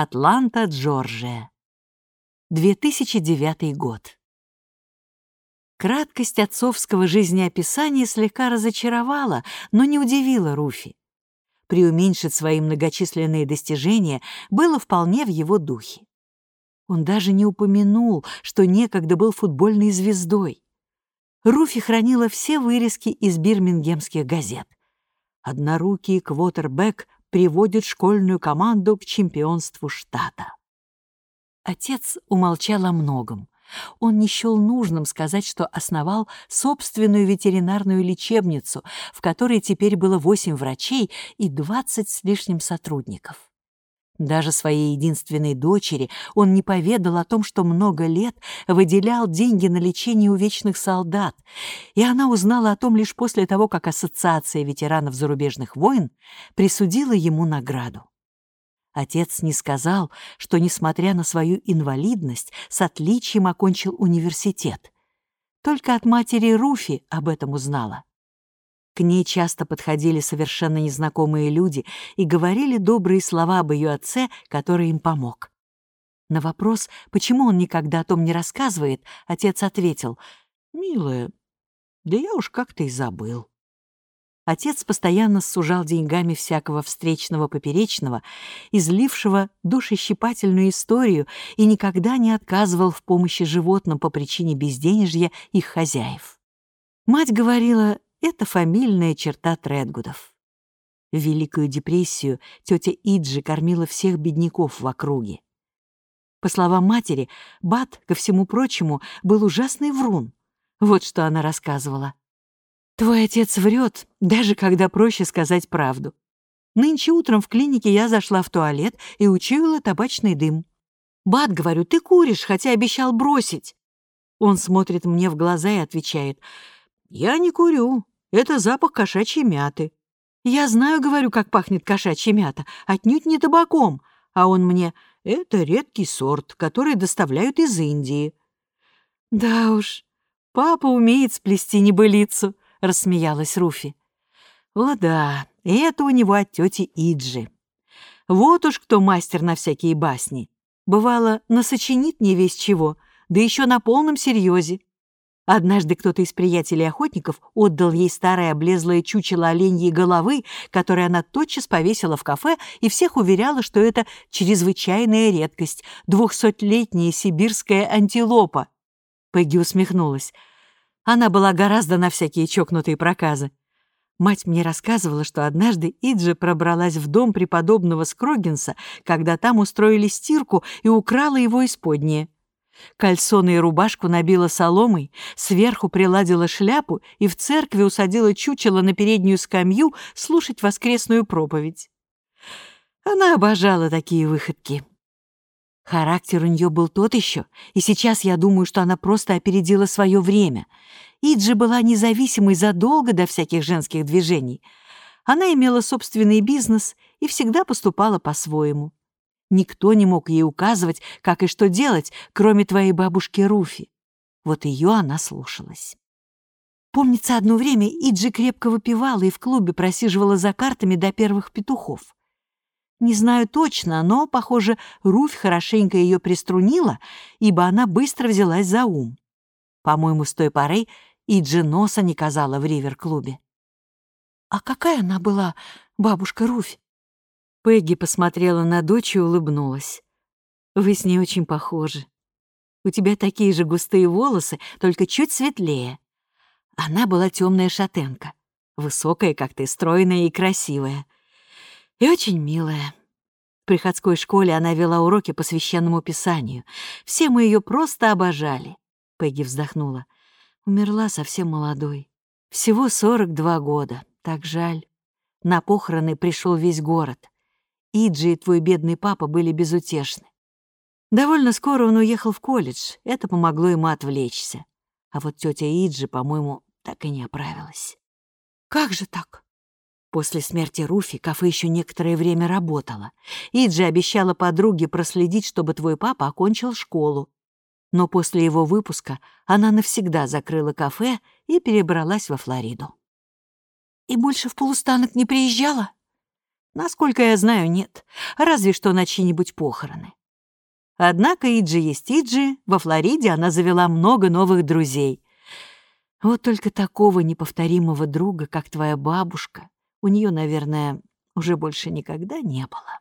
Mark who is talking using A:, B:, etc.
A: Атланта, Джорджия. 2009 год. Краткость отцовского жизнеописания слегка разочаровала, но не удивила Руфи. Преуменьшить свои многочисленные достижения было вполне в его духе. Он даже не упомянул, что некогда был футбольной звездой. Руфи хранила все вырезки из бирмингемских газет. Однорукий квотербек приводит школьную команду к чемпионству штата. Отец умолчал о многом. Он не счел нужным сказать, что основал собственную ветеринарную лечебницу, в которой теперь было восемь врачей и двадцать с лишним сотрудников. Даже своей единственной дочери он не поведал о том, что много лет выделял деньги на лечение увечных солдат, и она узнала о том лишь после того, как Ассоциация ветеранов зарубежных войн присудила ему награду. Отец не сказал, что, несмотря на свою инвалидность, с отличием окончил университет. Только от матери Руфи об этом узнала. К ней часто подходили совершенно незнакомые люди и говорили добрые слова об ее отце, который им помог. На вопрос, почему он никогда о том не рассказывает, отец ответил, «Милая, да я уж как-то и забыл». Отец постоянно сужал деньгами всякого встречного поперечного, излившего душещипательную историю и никогда не отказывал в помощи животным по причине безденежья их хозяев. Мать говорила, это фамильная черта Тредгудов. В Великую депрессию тетя Иджи кормила всех бедняков в округе. По словам матери, Бат, ко всему прочему, был ужасный врун. Вот что она рассказывала. «Твой отец врет, даже когда проще сказать правду. Нынче утром в клинике я зашла в туалет и учуяла табачный дым. Бат, говорю, ты куришь, хотя обещал бросить. Он смотрит мне в глаза и отвечает, «Я не курю, это запах кошачьей мяты. Я знаю, говорю, как пахнет кошачья мята, отнюдь не табаком. А он мне, это редкий сорт, который доставляют из Индии. Да уж, папа умеет сплести небылицу, рассмеялась Руфи. О да, это у него от тети Иджи. Вот уж кто мастер на всякие басни. Бывало, насочинит не весь чего, да еще на полном серьезе. Однажды кто-то из приятелей охотников отдал ей старое облезлое чучело оленьей головы, которое она тотчас повесила в кафе и всех уверяла, что это чрезвычайная редкость, двухсотлетняя сибирская антилопа. Пегги усмехнулась. Она была гораздо на всякие чокнутые проказы. Мать мне рассказывала, что однажды Иджи пробралась в дом преподобного Скрогинса, когда там устроили стирку и украла его исподнее. Кальсоны и рубашку набила соломой, сверху приладила шляпу и в церкви усадила чучело на переднюю скамью слушать воскресную проповедь. Она обожала такие выходки. Характер у нее был тот еще, и сейчас я думаю, что она просто опередила свое время. Иджи была независимой задолго до всяких женских движений. Она имела собственный бизнес и всегда поступала по-своему. Никто не мог ей указывать, как и что делать, кроме твоей бабушки Руфи. Вот ее она слушалась. Помнится, одно время Иджи крепко выпивала и в клубе просиживала за картами до первых петухов. Не знаю точно, но, похоже, Руфь хорошенько ее приструнила, ибо она быстро взялась за ум. По-моему, с той поры Иджи носа не казала в ривер-клубе. «А какая она была, бабушка Руфь?» Пегги посмотрела на дочь и улыбнулась. «Вы с ней очень похожи. У тебя такие же густые волосы, только чуть светлее. Она была темная шатенка, высокая, как ты, стройная и красивая. И очень милая. В приходской школе она вела уроки по священному писанию. Все мы ее просто обожали. Пегги вздохнула. Умерла совсем молодой. Всего 42 года. Так жаль. На похороны пришел весь город. Иджи и твой бедный папа были безутешны. Довольно скоро он уехал в колледж, это помогло ему отвлечься. А вот тетя Иджи, по-моему, так и не оправилась. «Как же так?» После смерти Руфи кафе еще некоторое время работало. Иджи обещала подруге проследить, чтобы твой папа окончил школу. Но после его выпуска она навсегда закрыла кафе и перебралась во Флориду. «И больше в полустанок не приезжала?» Насколько я знаю, нет. Разве что на чьи-нибудь похороны. Однако Иджи есть Иджи, во Флориде она завела много новых друзей. Вот только такого неповторимого друга, как твоя бабушка, у нее, наверное, уже больше никогда не было.